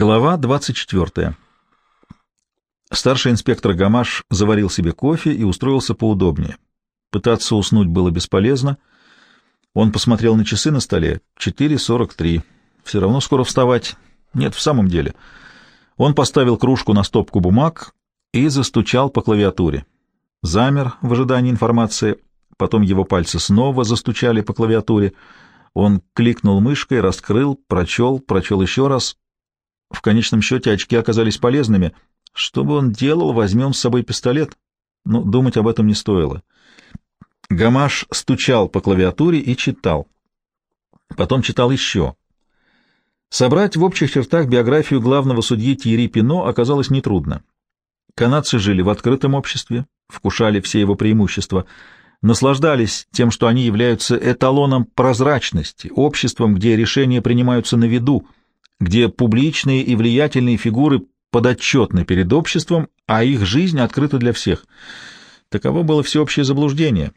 Глава 24. Старший инспектор Гамаш заварил себе кофе и устроился поудобнее. Пытаться уснуть было бесполезно. Он посмотрел на часы на столе. 4.43. Все равно скоро вставать. Нет, в самом деле. Он поставил кружку на стопку бумаг и застучал по клавиатуре. Замер в ожидании информации. Потом его пальцы снова застучали по клавиатуре. Он кликнул мышкой, раскрыл, прочел, прочел еще раз — в конечном счете очки оказались полезными. Что бы он делал, возьмем с собой пистолет? Но думать об этом не стоило. Гамаш стучал по клавиатуре и читал. Потом читал еще. Собрать в общих чертах биографию главного судьи Тьерри Пино оказалось нетрудно. Канадцы жили в открытом обществе, вкушали все его преимущества, наслаждались тем, что они являются эталоном прозрачности, обществом, где решения принимаются на виду — где публичные и влиятельные фигуры подотчетны перед обществом, а их жизнь открыта для всех. Таково было всеобщее заблуждение.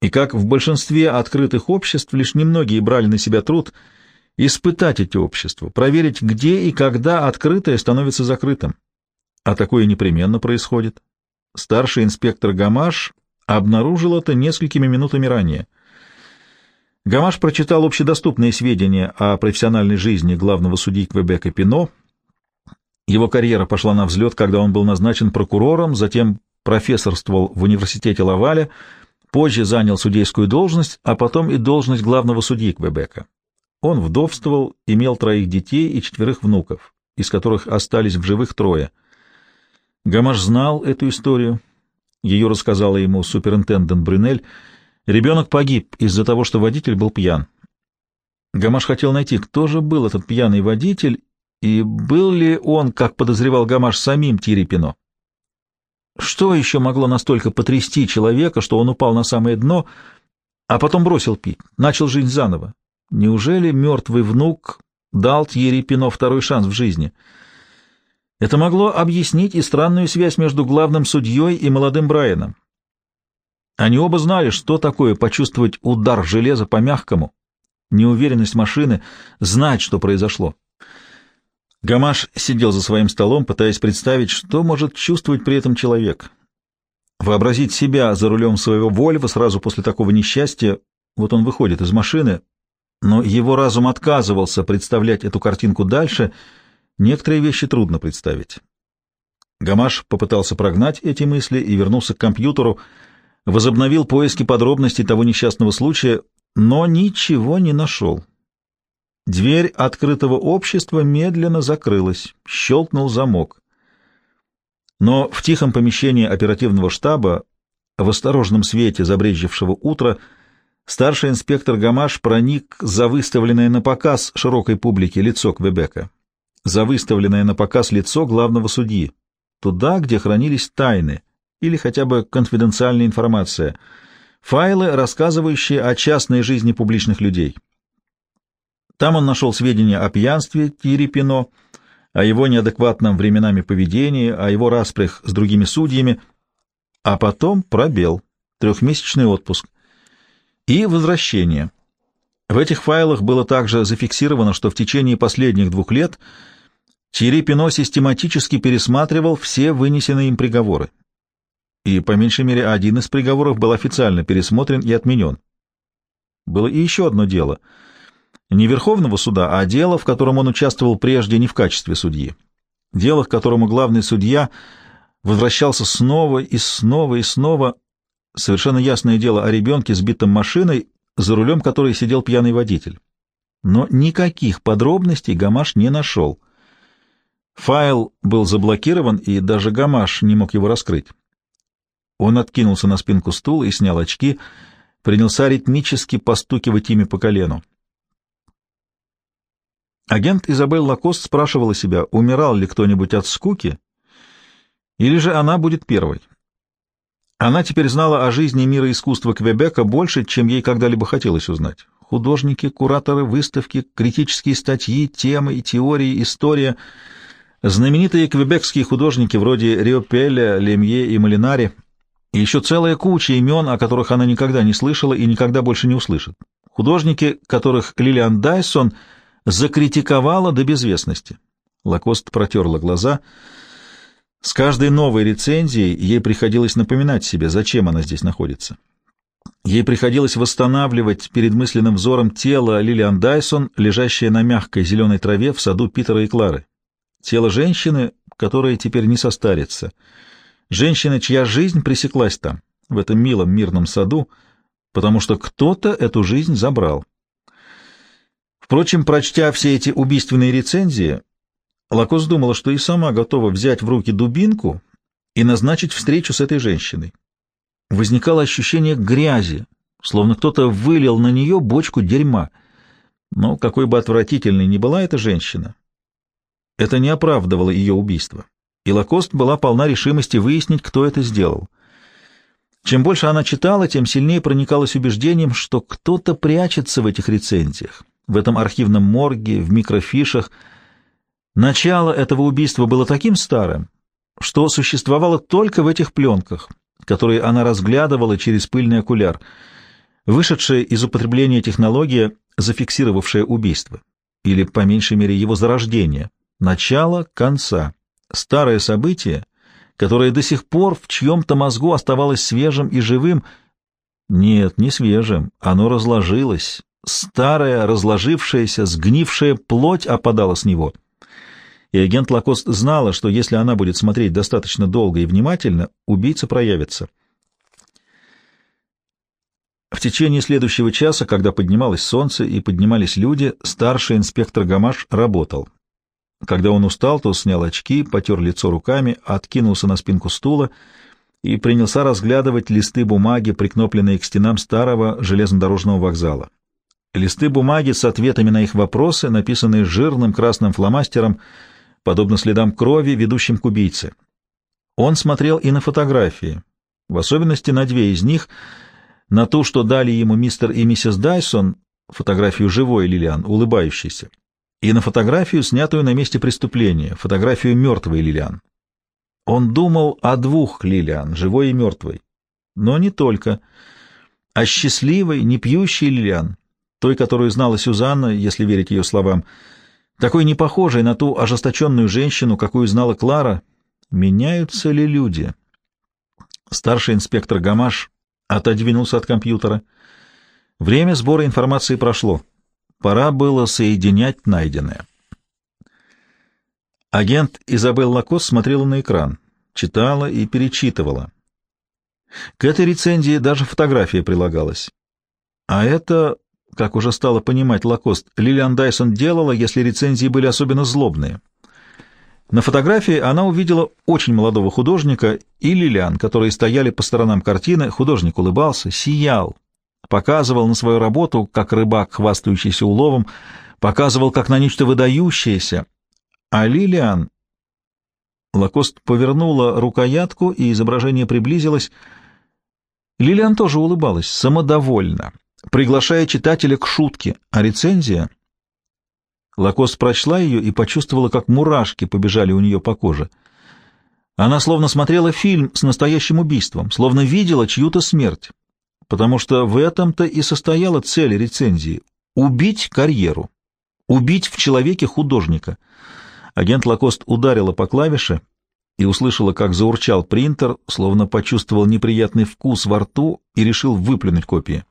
И как в большинстве открытых обществ лишь немногие брали на себя труд испытать эти общества, проверить, где и когда открытое становится закрытым. А такое непременно происходит. Старший инспектор Гамаш обнаружил это несколькими минутами ранее — Гамаш прочитал общедоступные сведения о профессиональной жизни главного судьи Квебека Пино. Его карьера пошла на взлет, когда он был назначен прокурором, затем профессорствовал в университете Лаваля, позже занял судейскую должность, а потом и должность главного судьи Квебека. Он вдовствовал, имел троих детей и четверых внуков, из которых остались в живых трое. Гамаш знал эту историю. Ее рассказала ему суперинтендент Брюнель — Ребенок погиб из-за того, что водитель был пьян. Гамаш хотел найти, кто же был этот пьяный водитель, и был ли он, как подозревал Гамаш, самим Тирипино. Что еще могло настолько потрясти человека, что он упал на самое дно, а потом бросил пить, начал жизнь заново? Неужели мертвый внук дал Тьерри Пино второй шанс в жизни? Это могло объяснить и странную связь между главным судьей и молодым Брайаном. Они оба знали, что такое почувствовать удар железа по мягкому, неуверенность машины, знать, что произошло. Гамаш сидел за своим столом, пытаясь представить, что может чувствовать при этом человек. Вообразить себя за рулем своего Вольва сразу после такого несчастья, вот он выходит из машины, но его разум отказывался представлять эту картинку дальше, некоторые вещи трудно представить. Гамаш попытался прогнать эти мысли и вернулся к компьютеру, возобновил поиски подробностей того несчастного случая, но ничего не нашел. Дверь открытого общества медленно закрылась, щелкнул замок. Но в тихом помещении оперативного штаба, в осторожном свете забрежевшего утра, старший инспектор Гамаш проник за выставленное на показ широкой публике лицо Квебека, за выставленное на показ лицо главного судьи, туда, где хранились тайны — или хотя бы конфиденциальная информация, файлы, рассказывающие о частной жизни публичных людей. Там он нашел сведения о пьянстве Тири Пино, о его неадекватном временами поведении, о его распрях с другими судьями, а потом пробел, трехмесячный отпуск и возвращение. В этих файлах было также зафиксировано, что в течение последних двух лет Тири Пино систематически пересматривал все вынесенные им приговоры и по меньшей мере один из приговоров был официально пересмотрен и отменен. Было и еще одно дело. Не Верховного суда, а дело, в котором он участвовал прежде не в качестве судьи. Дело, к которому главный судья возвращался снова и снова и снова. Совершенно ясное дело о ребенке, сбитом машиной, за рулем которой сидел пьяный водитель. Но никаких подробностей Гамаш не нашел. Файл был заблокирован, и даже Гамаш не мог его раскрыть. Он откинулся на спинку стула и снял очки, принялся ритмически постукивать ими по колену. Агент Изабель Лакост спрашивала себя, умирал ли кто-нибудь от скуки, или же она будет первой. Она теперь знала о жизни мира искусства Квебека больше, чем ей когда-либо хотелось узнать. Художники, кураторы, выставки, критические статьи, темы и теории, история. Знаменитые квебекские художники вроде Рио Пелля, Лемье и Малинари — и еще целая куча имен, о которых она никогда не слышала и никогда больше не услышит. Художники, которых Лилиан Дайсон закритиковала до безвестности. Лакост протерла глаза. С каждой новой рецензией ей приходилось напоминать себе, зачем она здесь находится. Ей приходилось восстанавливать перед мысленным взором тело Лилиан Дайсон, лежащее на мягкой зеленой траве в саду Питера и Клары. Тело женщины, которая теперь не состарится. Женщины, чья жизнь пресеклась там, в этом милом мирном саду, потому что кто-то эту жизнь забрал. Впрочем, прочтя все эти убийственные рецензии, Лакос думала, что и сама готова взять в руки дубинку и назначить встречу с этой женщиной возникало ощущение грязи, словно кто-то вылил на нее бочку дерьма. Но какой бы отвратительной ни была эта женщина, это не оправдывало ее убийство, и Лакост была полна решимости выяснить, кто это сделал. Чем больше она читала, тем сильнее проникалась убеждением, что кто-то прячется в этих рецензиях, в этом архивном морге, в микрофишах. Начало этого убийства было таким старым, что существовало только в этих пленках, которые она разглядывала через пыльный окуляр, вышедшая из употребления технология, зафиксировавшая убийство, или, по меньшей мере, его зарождение, начало конца, старое событие, которое до сих пор в чьем-то мозгу оставалось свежим и живым. Нет, не свежим, оно разложилось, старая, разложившаяся, сгнившая плоть опадала с него — и агент Лакост знала, что если она будет смотреть достаточно долго и внимательно, убийца проявится. В течение следующего часа, когда поднималось солнце и поднимались люди, старший инспектор Гамаш работал. Когда он устал, то снял очки, потер лицо руками, откинулся на спинку стула и принялся разглядывать листы бумаги, прикнопленные к стенам старого железнодорожного вокзала. Листы бумаги с ответами на их вопросы, написанные жирным красным фломастером, подобно следам крови, ведущим к убийце. Он смотрел и на фотографии, в особенности на две из них, на ту, что дали ему мистер и миссис Дайсон, фотографию живой Лилиан, улыбающейся, и на фотографию, снятую на месте преступления, фотографию мертвой Лилиан. Он думал о двух Лилиан, живой и мертвой, но не только, о счастливой, не пьющей Лилиан, той, которую знала Сюзанна, если верить ее словам, — такой не похожей на ту ожесточенную женщину, какую знала Клара. Меняются ли люди? Старший инспектор Гамаш отодвинулся от компьютера. Время сбора информации прошло. Пора было соединять найденное. Агент Изабелл Лакос смотрела на экран, читала и перечитывала. К этой рецензии даже фотография прилагалась. А это как уже стало понимать Лакост, Лилиан Дайсон делала, если рецензии были особенно злобные. На фотографии она увидела очень молодого художника и Лилиан, которые стояли по сторонам картины. Художник улыбался, сиял, показывал на свою работу, как рыбак, хвастающийся уловом, показывал, как на нечто выдающееся. А Лилиан... Лакост повернула рукоятку, и изображение приблизилось. Лилиан тоже улыбалась, самодовольно приглашая читателя к шутке, а рецензия... Лакост прочла ее и почувствовала, как мурашки побежали у нее по коже. Она словно смотрела фильм с настоящим убийством, словно видела чью-то смерть, потому что в этом-то и состояла цель рецензии — убить карьеру, убить в человеке художника. Агент Лакост ударила по клавише и услышала, как заурчал принтер, словно почувствовал неприятный вкус во рту и решил выплюнуть копии.